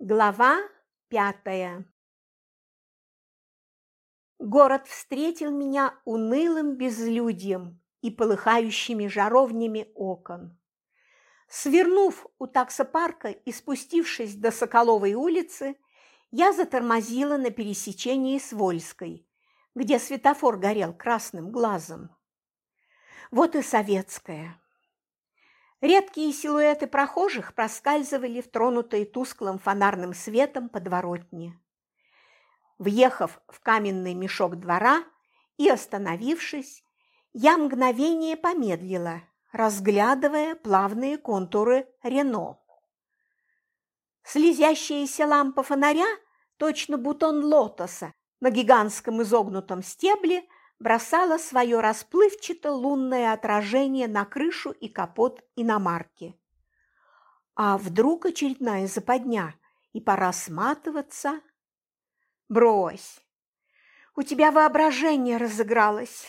Глава пятая Город встретил меня унылым безлюдьем и полыхающими жаровнями окон. Свернув у таксопарка и спустившись до Соколовой улицы, я затормозила на пересечении с Вольской, где светофор горел красным глазом. Вот и советская. Редкие силуэты прохожих проскальзывали в тронутые тусклым фонарным светом подворотни. Въехав в каменный мешок двора и остановившись, я мгновение помедлила, разглядывая плавные контуры Рено. Слезящаяся лампа фонаря, точно бутон лотоса, на гигантском изогнутом стебле – бросала свое расплывчато-лунное отражение на крышу и капот иномарки. А вдруг очередная западня, и пора сматываться? Брось! У тебя воображение разыгралось.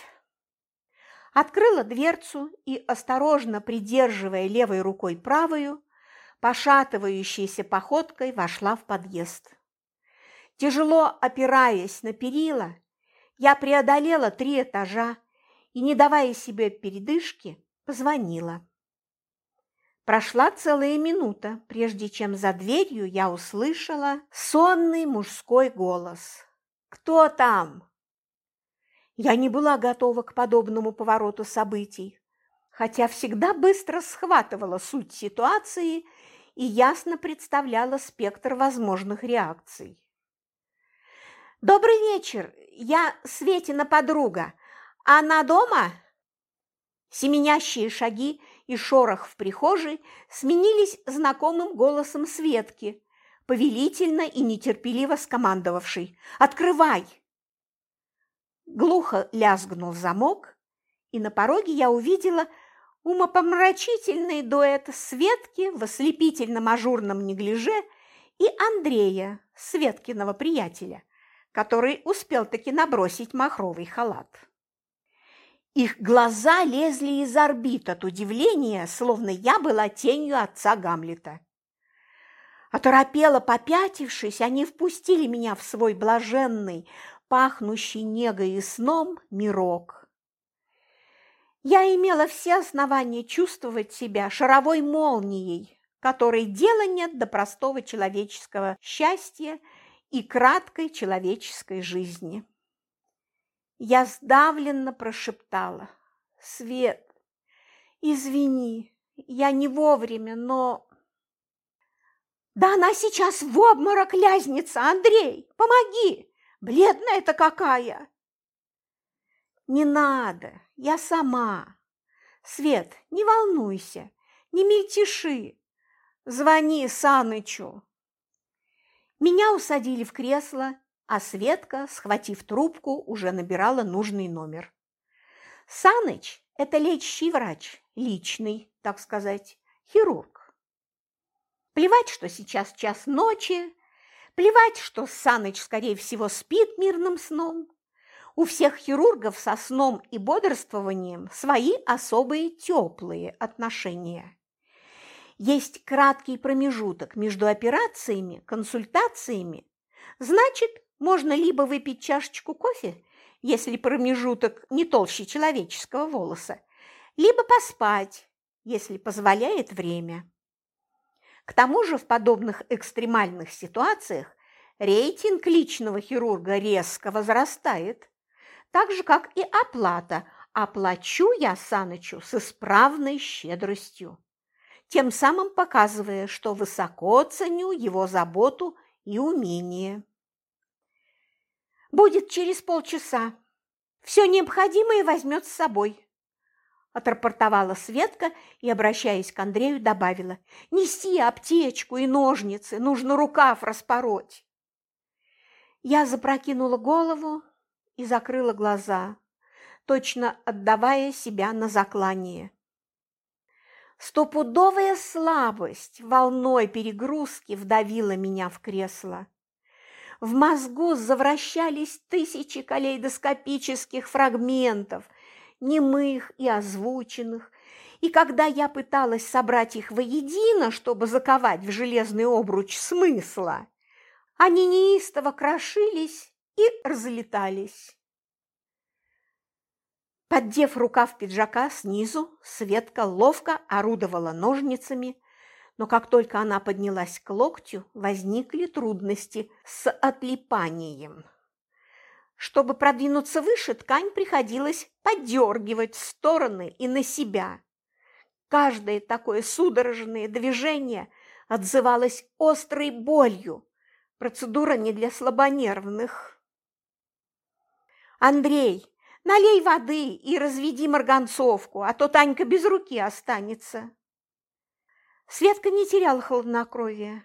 Открыла дверцу и, осторожно придерживая левой рукой правую, пошатывающейся походкой вошла в подъезд. Тяжело опираясь на перила, я преодолела три этажа и, не давая себе передышки, позвонила. Прошла целая минута, прежде чем за дверью я услышала сонный мужской голос. «Кто там?» Я не была готова к подобному повороту событий, хотя всегда быстро схватывала суть ситуации и ясно представляла спектр возможных реакций. «Добрый вечер! Я Светина подруга. Она дома?» Семенящие шаги и шорох в прихожей сменились знакомым голосом Светки, повелительно и нетерпеливо скомандовавшей «Открывай!». Глухо лязгнул замок, и на пороге я увидела умопомрачительный дуэт Светки в ослепительном ажурном неглиже и Андрея, Светкиного приятеля который успел таки набросить махровый халат. Их глаза лезли из орбит от удивления, словно я была тенью отца Гамлета. Оторопело попятившись, они впустили меня в свой блаженный, пахнущий негой и сном мирок. Я имела все основания чувствовать себя шаровой молнией, которой дела нет до простого человеческого счастья и краткой человеческой жизни. Я сдавленно прошептала. «Свет, извини, я не вовремя, но...» «Да она сейчас в обморок лязнется, Андрей! Помоги! Бледная-то какая!» «Не надо, я сама. Свет, не волнуйся, не мельтеши. Звони Санычу, меня усадили в кресло, а Светка, схватив трубку, уже набирала нужный номер. Саныч – это лечащий врач, личный, так сказать, хирург. Плевать, что сейчас час ночи, плевать, что Саныч, скорее всего, спит мирным сном. У всех хирургов со сном и бодрствованием свои особые теплые отношения. Есть краткий промежуток между операциями, консультациями. Значит, можно либо выпить чашечку кофе, если промежуток не толще человеческого волоса, либо поспать, если позволяет время. К тому же в подобных экстремальных ситуациях рейтинг личного хирурга резко возрастает, так же, как и оплата, оплачу я Санычу с исправной щедростью тем самым показывая, что высоко ценю его заботу и умение. «Будет через полчаса. Все необходимое возьмет с собой», – отрапортовала Светка и, обращаясь к Андрею, добавила. «Неси аптечку и ножницы, нужно рукав распороть». Я запрокинула голову и закрыла глаза, точно отдавая себя на заклание. Стопудовая слабость волной перегрузки вдавила меня в кресло. В мозгу завращались тысячи калейдоскопических фрагментов, немых и озвученных, И когда я пыталась собрать их воедино, чтобы заковать в железный обруч смысла, они неистово крошились и разлетались. Поддев рукав пиджака снизу, Светка ловко орудовала ножницами, но как только она поднялась к локтю, возникли трудности с отлипанием. Чтобы продвинуться выше, ткань приходилось подергивать в стороны и на себя. Каждое такое судорожное движение отзывалось острой болью. Процедура не для слабонервных. «Андрей, налей воды и разведи марганцовку, а то Танька без руки останется». Светка не теряла хладнокровия.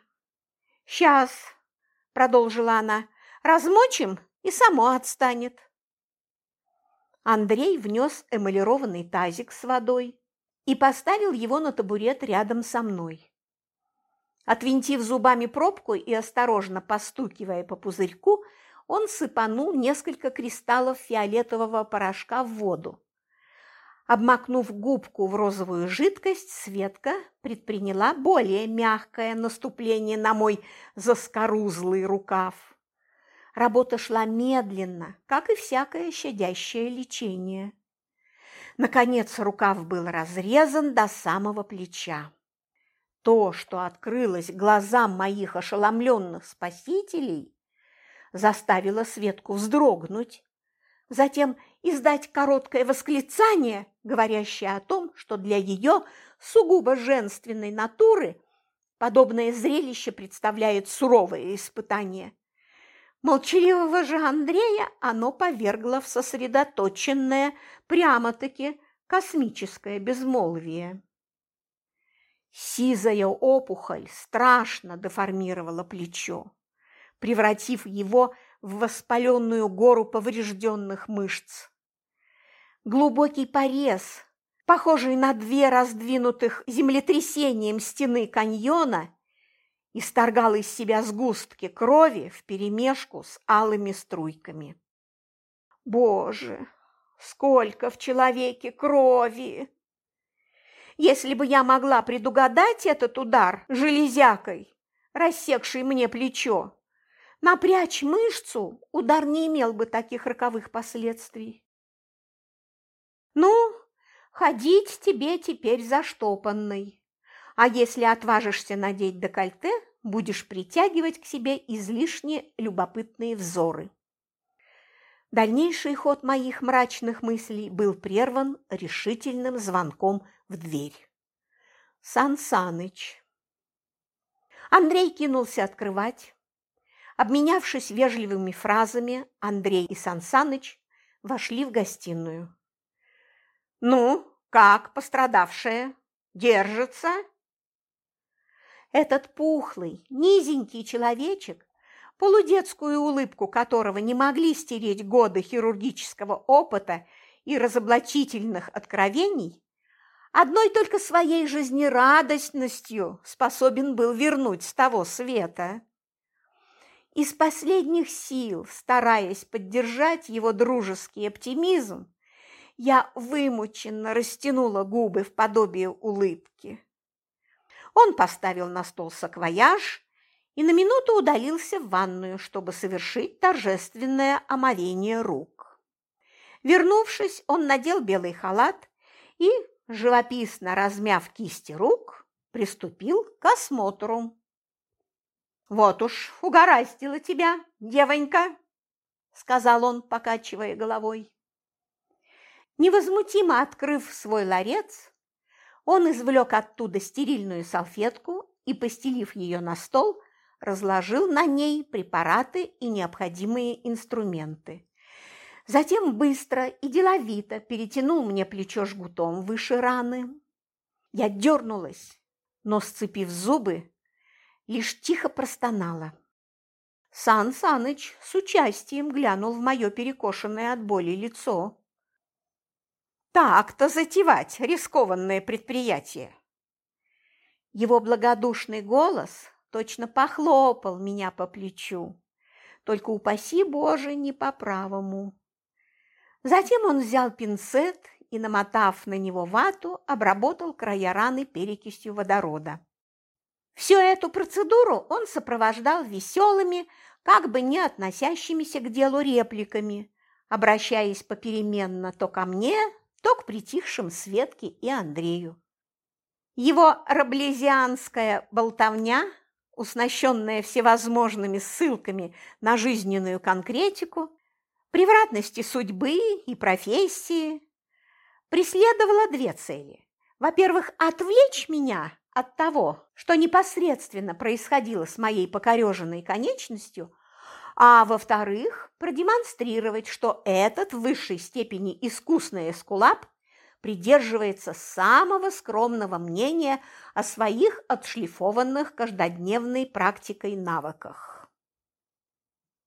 «Сейчас», – продолжила она, – «размочим и само отстанет». Андрей внес эмалированный тазик с водой и поставил его на табурет рядом со мной. Отвинтив зубами пробку и осторожно постукивая по пузырьку, он сыпанул несколько кристаллов фиолетового порошка в воду. Обмакнув губку в розовую жидкость, Светка предприняла более мягкое наступление на мой заскорузлый рукав. Работа шла медленно, как и всякое щадящее лечение. Наконец рукав был разрезан до самого плеча. То, что открылось глазам моих ошеломленных спасителей, заставило Светку вздрогнуть, затем издать короткое восклицание, говорящее о том, что для ее сугубо женственной натуры подобное зрелище представляет суровое испытание. Молчаливого же Андрея оно повергло в сосредоточенное, прямо-таки космическое безмолвие. Сизая опухоль страшно деформировала плечо, превратив его в воспаленную гору поврежденных мышц. Глубокий порез, похожий на две раздвинутых землетрясением стены каньона, исторгал из себя сгустки крови вперемешку с алыми струйками. Боже, сколько в человеке крови! Если бы я могла предугадать этот удар железякой, рассекший мне плечо, напрячь мышцу, удар не имел бы таких роковых последствий. Ну, ходить тебе теперь заштопанной. А если отважишься надеть декольте, будешь притягивать к себе излишне любопытные взоры. Дальнейший ход моих мрачных мыслей был прерван решительным звонком в дверь. Сан Саныч. Андрей кинулся открывать. Обменявшись вежливыми фразами, Андрей и Сан Саныч вошли в гостиную. «Ну, как пострадавшая? Держится?» Этот пухлый, низенький человечек, полудетскую улыбку которого не могли стереть годы хирургического опыта и разоблачительных откровений, одной только своей жизнерадостностью способен был вернуть с того света. Из последних сил, стараясь поддержать его дружеский оптимизм, я вымученно растянула губы в подобие улыбки. Он поставил на стол саквояж и на минуту удалился в ванную, чтобы совершить торжественное омовение рук. Вернувшись, он надел белый халат и, живописно размяв кисти рук, приступил к осмотру. «Вот уж угораздило тебя, девонька!» – сказал он, покачивая головой. Невозмутимо открыв свой ларец, он извлек оттуда стерильную салфетку и, постелив ее на стол, разложил на ней препараты и необходимые инструменты. Затем быстро и деловито перетянул мне плечо жгутом выше раны. Я дернулась, но, сцепив зубы, лишь тихо простонала. Сан Саныч с участием глянул в мое перекошенное от боли лицо. Так-то затевать рискованное предприятие. Его благодушный голос точно похлопал меня по плечу, только упаси Боже не по правому. Затем он взял пинцет и, намотав на него вату, обработал края раны перекисью водорода. Всю эту процедуру он сопровождал веселыми, как бы не относящимися к делу репликами, обращаясь попеременно то ко мне, то к притихшим Светке и Андрею. Его раблезианская болтовня, уснащенная всевозможными ссылками на жизненную конкретику, превратности судьбы и профессии, преследовала две цели. Во-первых, отвлечь меня от того, что непосредственно происходило с моей покореженной конечностью, а во-вторых, продемонстрировать, что этот в высшей степени искусный эскулап придерживается самого скромного мнения о своих отшлифованных каждодневной практикой навыках.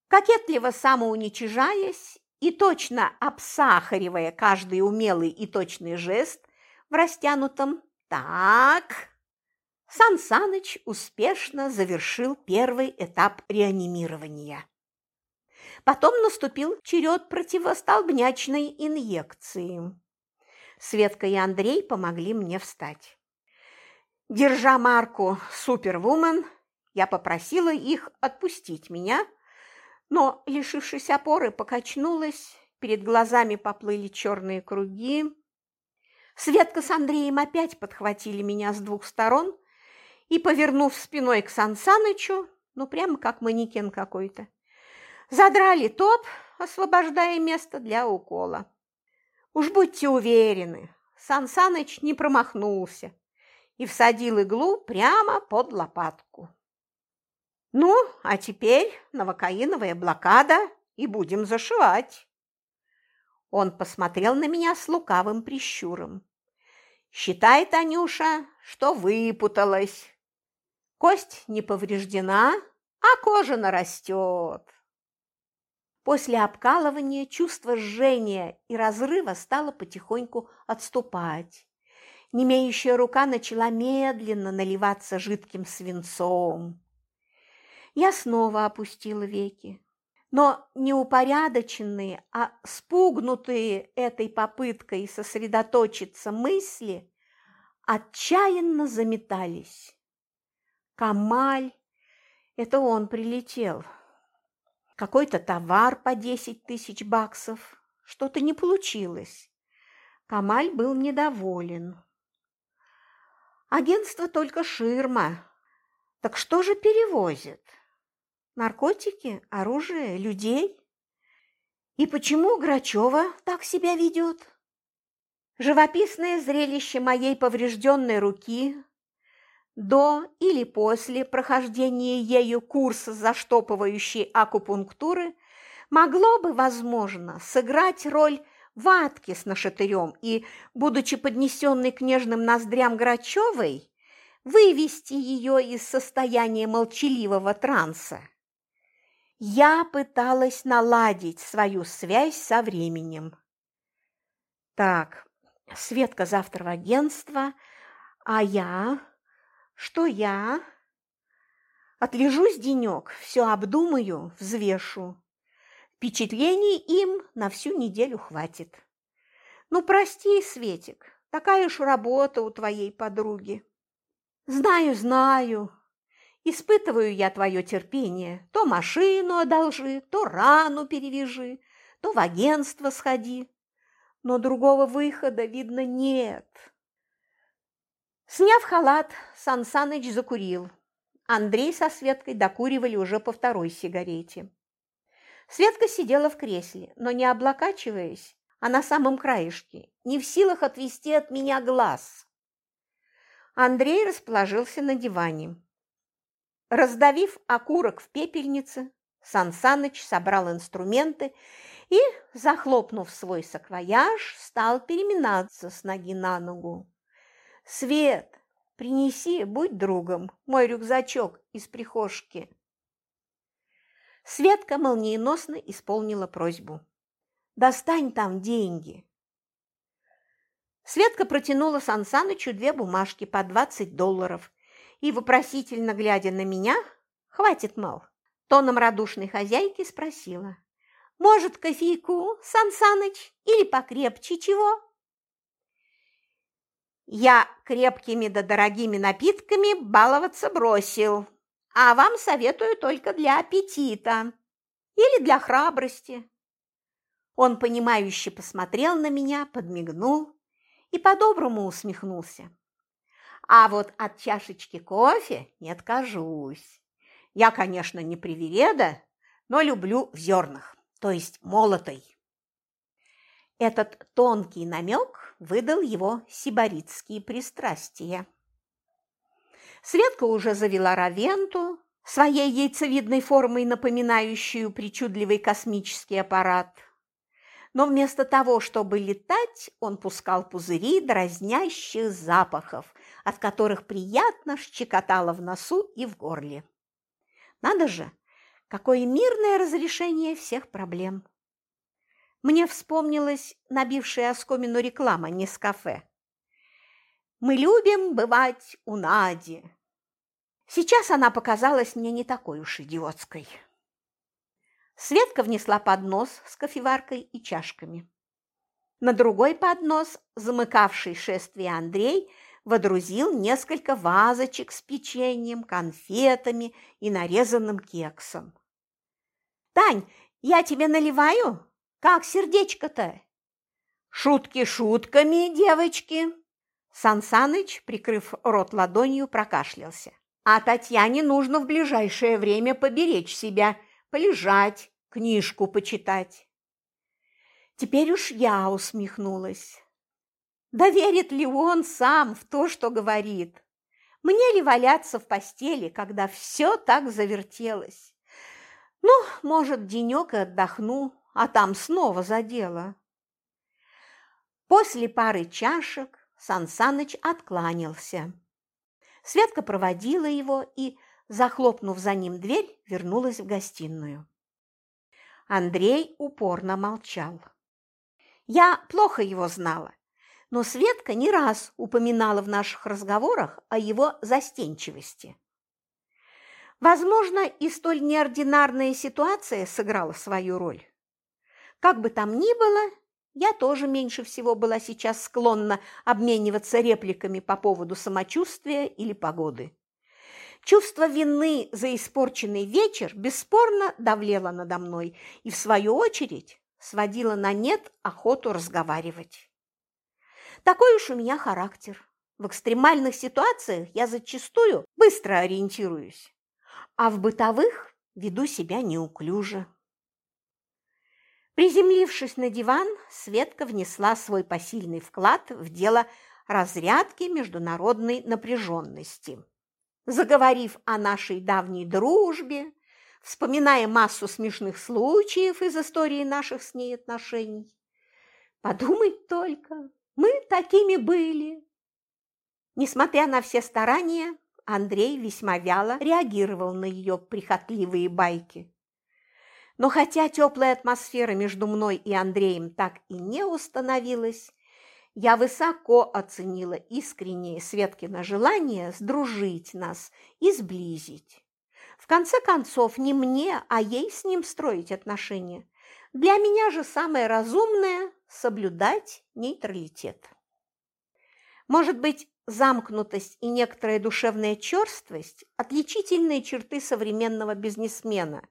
Кокетливо самоуничижаясь и точно обсахаривая каждый умелый и точный жест в растянутом «так», Сан Саныч успешно завершил первый этап реанимирования. Потом наступил черед противостолбнячной инъекции. Светка и Андрей помогли мне встать. Держа марку «Супервумен», я попросила их отпустить меня, но, лишившись опоры, покачнулась, перед глазами поплыли черные круги. Светка с Андреем опять подхватили меня с двух сторон и, повернув спиной к Сансанычу, ну прямо как манекен какой-то, задрали топ, освобождая место для укола. Уж будьте уверены, Сансаныч не промахнулся и всадил иглу прямо под лопатку. Ну, а теперь новокаиновая блокада, и будем зашивать. Он посмотрел на меня с лукавым прищуром. Считай, Танюша, что выпуталась. Кость не повреждена, а кожа нарастет. После обкалывания чувство жжения и разрыва стало потихоньку отступать. Немеющая рука начала медленно наливаться жидким свинцом. Я снова опустила веки, но неупорядоченные, а спугнутые этой попыткой сосредоточиться мысли отчаянно заметались. Камаль, это он прилетел. Какой-то товар по десять тысяч баксов. Что-то не получилось. Камаль был недоволен. Агентство только ширма. Так что же перевозит? Наркотики, оружие, людей? И почему Грачева так себя ведет? Живописное зрелище моей поврежденной руки до или после прохождения ею курса заштопывающей акупунктуры могло бы, возможно, сыграть роль ватки с нашатырем и, будучи поднесенной к нежным ноздрям Грачевой, вывести ее из состояния молчаливого транса. Я пыталась наладить свою связь со временем. Так, Светка завтра в агентство, а я что я? Отлежусь денек, все обдумаю, взвешу. Впечатлений им на всю неделю хватит. Ну, прости, Светик, такая уж работа у твоей подруги. Знаю, знаю. Испытываю я твое терпение. То машину одолжи, то рану перевяжи, то в агентство сходи. Но другого выхода, видно, нет. Сняв халат, Сан Саныч закурил. Андрей со Светкой докуривали уже по второй сигарете. Светка сидела в кресле, но не облокачиваясь, а на самом краешке, не в силах отвести от меня глаз. Андрей расположился на диване. Раздавив окурок в пепельнице, Сан Саныч собрал инструменты и, захлопнув свой саквояж, стал переминаться с ноги на ногу. Свет, принеси, будь другом, мой рюкзачок из прихожки. Светка молниеносно исполнила просьбу. «Достань там деньги!» Светка протянула Сансанычу две бумажки по 20 долларов и, вопросительно глядя на меня, «Хватит, мол!» тоном радушной хозяйки спросила. «Может, кофейку, Сансаныч, или покрепче чего?» Я крепкими да дорогими напитками баловаться бросил, а вам советую только для аппетита или для храбрости. Он понимающе посмотрел на меня, подмигнул и по-доброму усмехнулся. А вот от чашечки кофе не откажусь. Я, конечно, не привереда, но люблю в зернах, то есть молотой. Этот тонкий намек выдал его сибаритские пристрастия. Светка уже завела Равенту, своей яйцевидной формой напоминающую причудливый космический аппарат. Но вместо того, чтобы летать, он пускал пузыри дразнящих запахов, от которых приятно щекотало в носу и в горле. Надо же, какое мирное разрешение всех проблем. Мне вспомнилась набившая оскомину реклама не с кафе. «Мы любим бывать у Нади». Сейчас она показалась мне не такой уж идиотской. Светка внесла поднос с кофеваркой и чашками. На другой поднос, замыкавший шествие Андрей, водрузил несколько вазочек с печеньем, конфетами и нарезанным кексом. «Тань, я тебе наливаю? Как сердечко-то?» «Шутки шутками, девочки!» Сансаныч, прикрыв рот ладонью, прокашлялся. «А Татьяне нужно в ближайшее время поберечь себя, полежать, книжку почитать». Теперь уж я усмехнулась. Да верит ли он сам в то, что говорит? Мне ли валяться в постели, когда все так завертелось? Ну, может, денек и отдохну, а там снова за дело. После пары чашек Сансаныч откланялся. Светка проводила его и, захлопнув за ним дверь, вернулась в гостиную. Андрей упорно молчал. Я плохо его знала, но Светка не раз упоминала в наших разговорах о его застенчивости. Возможно, и столь неординарная ситуация сыграла свою роль. Как бы там ни было, я тоже меньше всего была сейчас склонна обмениваться репликами по поводу самочувствия или погоды. Чувство вины за испорченный вечер бесспорно давлело надо мной и, в свою очередь, сводило на нет охоту разговаривать. Такой уж у меня характер. В экстремальных ситуациях я зачастую быстро ориентируюсь, а в бытовых веду себя неуклюже. Приземлившись на диван, Светка внесла свой посильный вклад в дело разрядки международной напряженности. Заговорив о нашей давней дружбе, вспоминая массу смешных случаев из истории наших с ней отношений. Подумать только, мы такими были. Несмотря на все старания, Андрей весьма вяло реагировал на ее прихотливые байки. Но хотя теплая атмосфера между мной и Андреем так и не установилась, я высоко оценила искреннее Светкино желание сдружить нас и сблизить. В конце концов, не мне, а ей с ним строить отношения. Для меня же самое разумное – соблюдать нейтралитет. Может быть, замкнутость и некоторая душевная черствость – отличительные черты современного бизнесмена.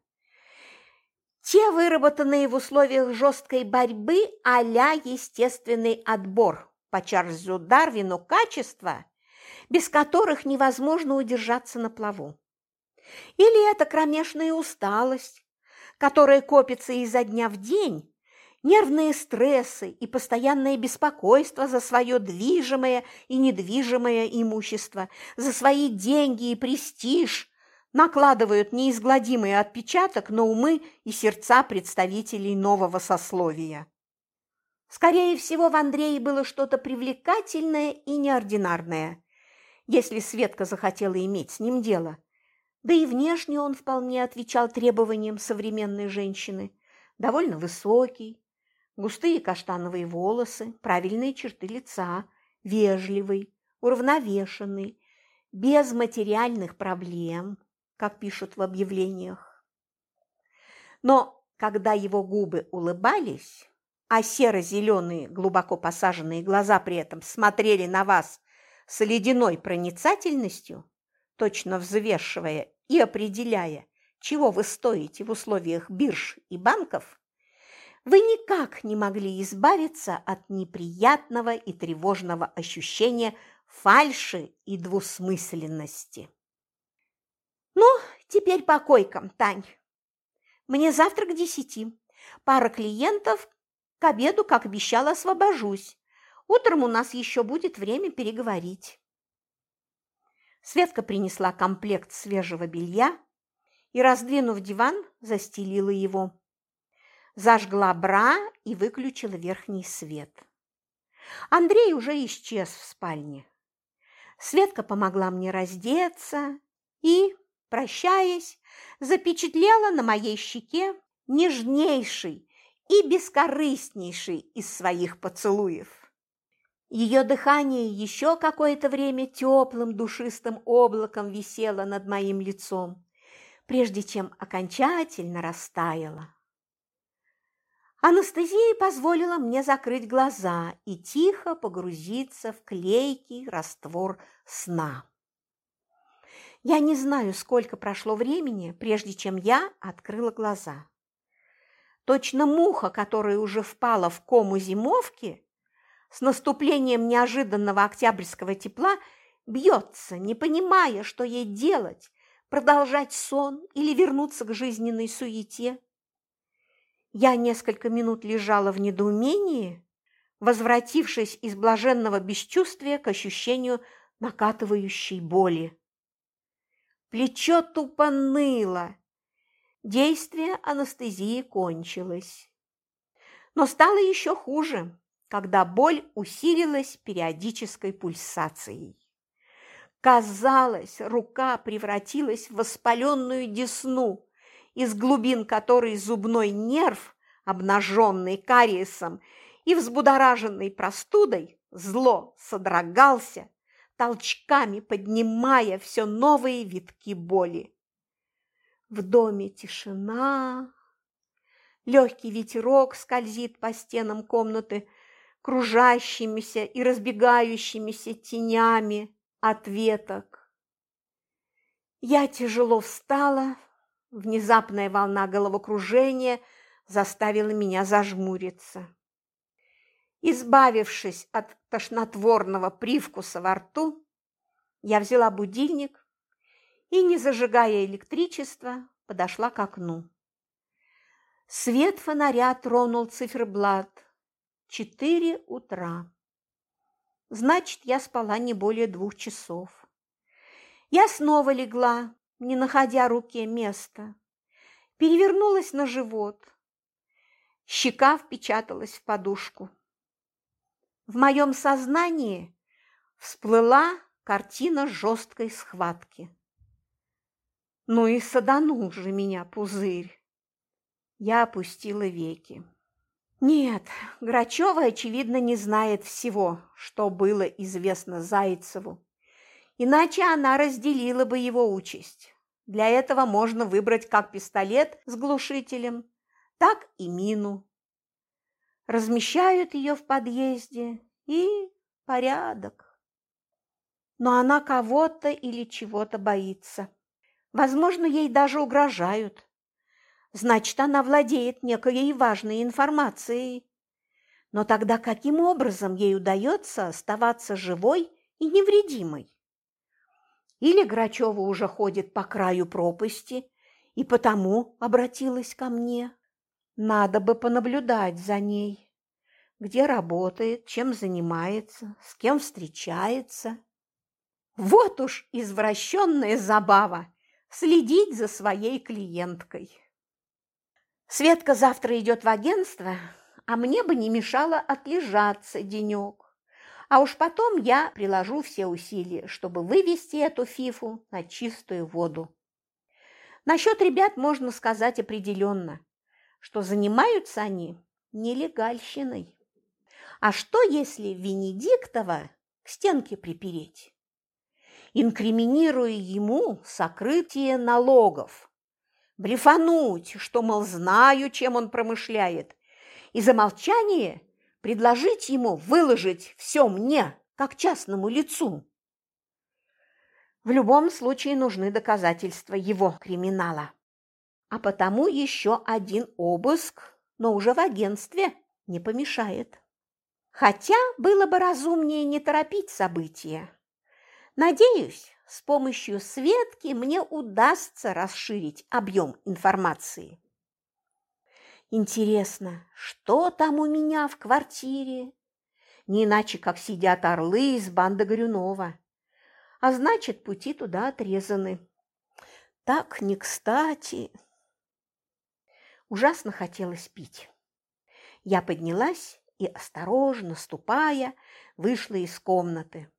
Те, выработанные в условиях жесткой борьбы а естественный отбор по Чарльзу Дарвину качества, без которых невозможно удержаться на плаву. Или это кромешная усталость, которая копится изо дня в день, нервные стрессы и постоянное беспокойство за свое движимое и недвижимое имущество, за свои деньги и престиж накладывают неизгладимый отпечаток на умы и сердца представителей нового сословия. Скорее всего, в Андрее было что-то привлекательное и неординарное, если Светка захотела иметь с ним дело – да и внешне он вполне отвечал требованиям современной женщины. Довольно высокий, густые каштановые волосы, правильные черты лица, вежливый, уравновешенный, без материальных проблем, как пишут в объявлениях. Но когда его губы улыбались, а серо-зеленые, глубоко посаженные глаза при этом смотрели на вас с ледяной проницательностью, точно взвешивая и определяя, чего вы стоите в условиях бирж и банков, вы никак не могли избавиться от неприятного и тревожного ощущения фальши и двусмысленности. Ну, теперь по койкам, Тань. Мне завтра к десяти. Пара клиентов, к обеду, как обещала, освобожусь. Утром у нас еще будет время переговорить. Светка принесла комплект свежего белья и, раздвинув диван, застелила его. Зажгла бра и выключила верхний свет. Андрей уже исчез в спальне. Светка помогла мне раздеться и, прощаясь, запечатлела на моей щеке нежнейший и бескорыстнейший из своих поцелуев. Ее дыхание еще какое-то время теплым душистым облаком висело над моим лицом, прежде чем окончательно растаяло. Анестезия позволила мне закрыть глаза и тихо погрузиться в клейкий раствор сна. Я не знаю, сколько прошло времени, прежде чем я открыла глаза. Точно муха, которая уже впала в кому зимовки, с наступлением неожиданного октябрьского тепла бьется, не понимая, что ей делать, продолжать сон или вернуться к жизненной суете. Я несколько минут лежала в недоумении, возвратившись из блаженного бесчувствия к ощущению накатывающей боли. Плечо тупо ныло. Действие анестезии кончилось. Но стало еще хуже, когда боль усилилась периодической пульсацией. Казалось, рука превратилась в воспаленную десну, из глубин которой зубной нерв, обнаженный кариесом и взбудораженный простудой, зло содрогался, толчками поднимая все новые витки боли. В доме тишина, легкий ветерок скользит по стенам комнаты кружащимися и разбегающимися тенями от веток. Я тяжело встала, Внезапная волна головокружения заставила меня зажмуриться. Избавившись от тошнотворного привкуса во рту, я взяла будильник и, не зажигая электричество, подошла к окну. Свет фонаря тронул циферблат. Четыре утра. Значит, я спала не более двух часов. Я снова легла, не находя руке места. Перевернулась на живот. Щека впечаталась в подушку. В моем сознании всплыла картина жесткой схватки. Ну и саданул же меня пузырь. Я опустила веки. Нет, Грачева, очевидно, не знает всего, что было известно Зайцеву иначе она разделила бы его участь. Для этого можно выбрать как пистолет с глушителем, так и мину. Размещают ее в подъезде и порядок. Но она кого-то или чего-то боится. Возможно, ей даже угрожают. Значит, она владеет некой важной информацией. Но тогда каким образом ей удается оставаться живой и невредимой? Или Грачева уже ходит по краю пропасти и потому обратилась ко мне. Надо бы понаблюдать за ней, где работает, чем занимается, с кем встречается. Вот уж извращенная забава – следить за своей клиенткой. Светка завтра идет в агентство, а мне бы не мешало отлежаться денек а уж потом я приложу все усилия, чтобы вывести эту фифу на чистую воду. Насчет ребят можно сказать определенно, что занимаются они нелегальщиной. А что, если Венедиктова к стенке припереть? Инкриминируя ему сокрытие налогов, блефануть, что, мол, знаю, чем он промышляет, и за молчание предложить ему выложить все мне, как частному лицу. В любом случае нужны доказательства его криминала. А потому еще один обыск, но уже в агентстве, не помешает. Хотя было бы разумнее не торопить события. Надеюсь, с помощью Светки мне удастся расширить объем информации. Интересно, что там у меня в квартире? Не иначе, как сидят орлы из банды Горюнова. А значит, пути туда отрезаны. Так не кстати. Ужасно хотелось пить. Я поднялась и, осторожно ступая, вышла из комнаты.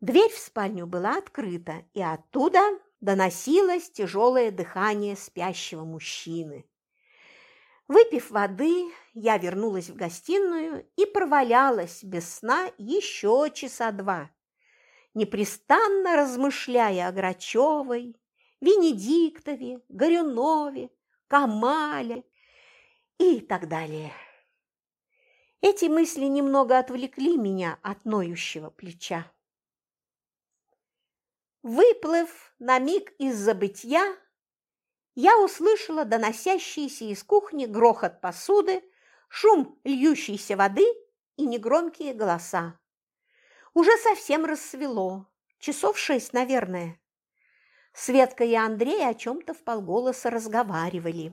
Дверь в спальню была открыта, и оттуда доносилось тяжелое дыхание спящего мужчины. Выпив воды, я вернулась в гостиную и провалялась без сна еще часа два, непрестанно размышляя о Грачевой, Венедиктове, Горюнове, Камале и так далее. Эти мысли немного отвлекли меня от ноющего плеча. Выплыв на миг из забытья, я услышала доносящийся из кухни грохот посуды, шум льющейся воды и негромкие голоса. Уже совсем рассвело, часов шесть, наверное. Светка и Андрей о чем-то вполголоса разговаривали.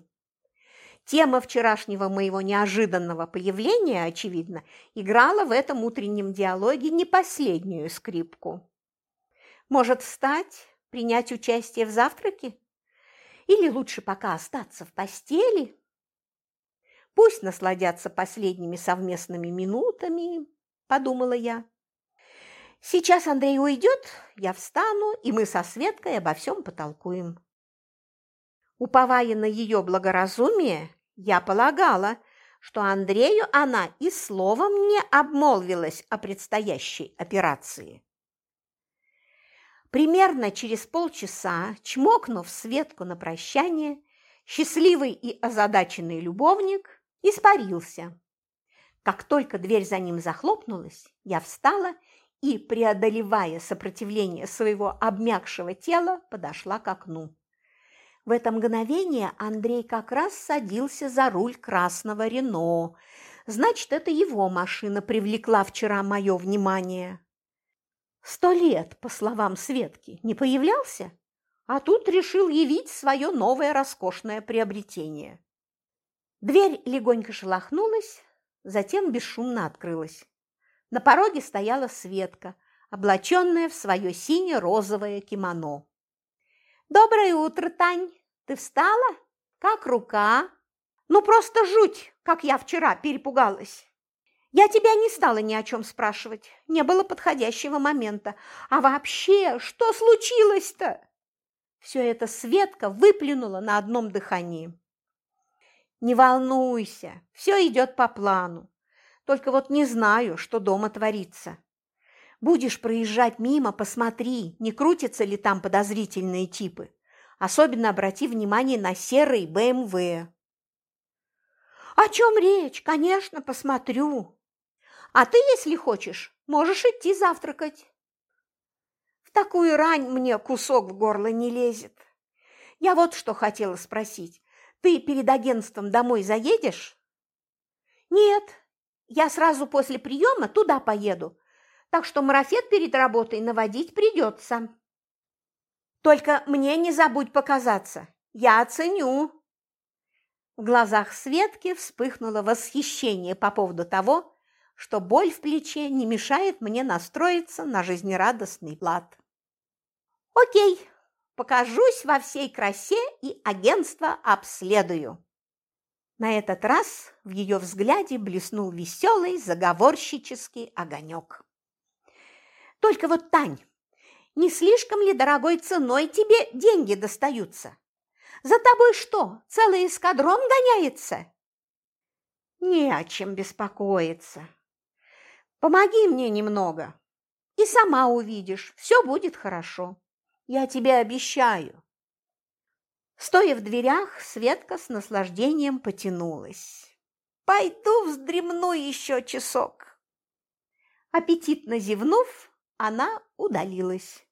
Тема вчерашнего моего неожиданного появления, очевидно, играла в этом утреннем диалоге не последнюю скрипку. Может, встать, принять участие в завтраке? Или лучше пока остаться в постели? Пусть насладятся последними совместными минутами, подумала я. Сейчас Андрей уйдет, я встану, и мы со Светкой обо всем потолкуем. Уповая на ее благоразумие, я полагала, что Андрею она и словом не обмолвилась о предстоящей операции. Примерно через полчаса, чмокнув Светку на прощание, счастливый и озадаченный любовник испарился. Как только дверь за ним захлопнулась, я встала и, преодолевая сопротивление своего обмякшего тела, подошла к окну. В это мгновение Андрей как раз садился за руль красного Рено. Значит, это его машина привлекла вчера мое внимание. Сто лет, по словам Светки, не появлялся, а тут решил явить свое новое роскошное приобретение. Дверь легонько шелохнулась, затем бесшумно открылась. На пороге стояла Светка, облаченная в свое сине-розовое кимоно. «Доброе утро, Тань! Ты встала? Как рука?» «Ну, просто жуть, как я вчера перепугалась!» Я тебя не стала ни о чем спрашивать, не было подходящего момента. А вообще, что случилось-то? Все это Светка выплюнула на одном дыхании. Не волнуйся, все идет по плану. Только вот не знаю, что дома творится. Будешь проезжать мимо, посмотри, не крутятся ли там подозрительные типы. Особенно обрати внимание на серый БМВ. О чем речь? Конечно, посмотрю. А ты, если хочешь, можешь идти завтракать. В такую рань мне кусок в горло не лезет. Я вот что хотела спросить. Ты перед агентством домой заедешь? Нет, я сразу после приема туда поеду, так что марафет перед работой наводить придется. Только мне не забудь показаться, я оценю. В глазах Светки вспыхнуло восхищение по поводу того, что боль в плече не мешает мне настроиться на жизнерадостный лад. Окей, покажусь во всей красе и агентство обследую. На этот раз в ее взгляде блеснул веселый заговорщический огонек. Только вот, Тань, не слишком ли дорогой ценой тебе деньги достаются? За тобой что, целый эскадрон гоняется? Не о чем беспокоиться, Помоги мне немного, и сама увидишь, все будет хорошо. Я тебе обещаю. Стоя в дверях, Светка с наслаждением потянулась. Пойду вздремну еще часок. Аппетитно зевнув, она удалилась.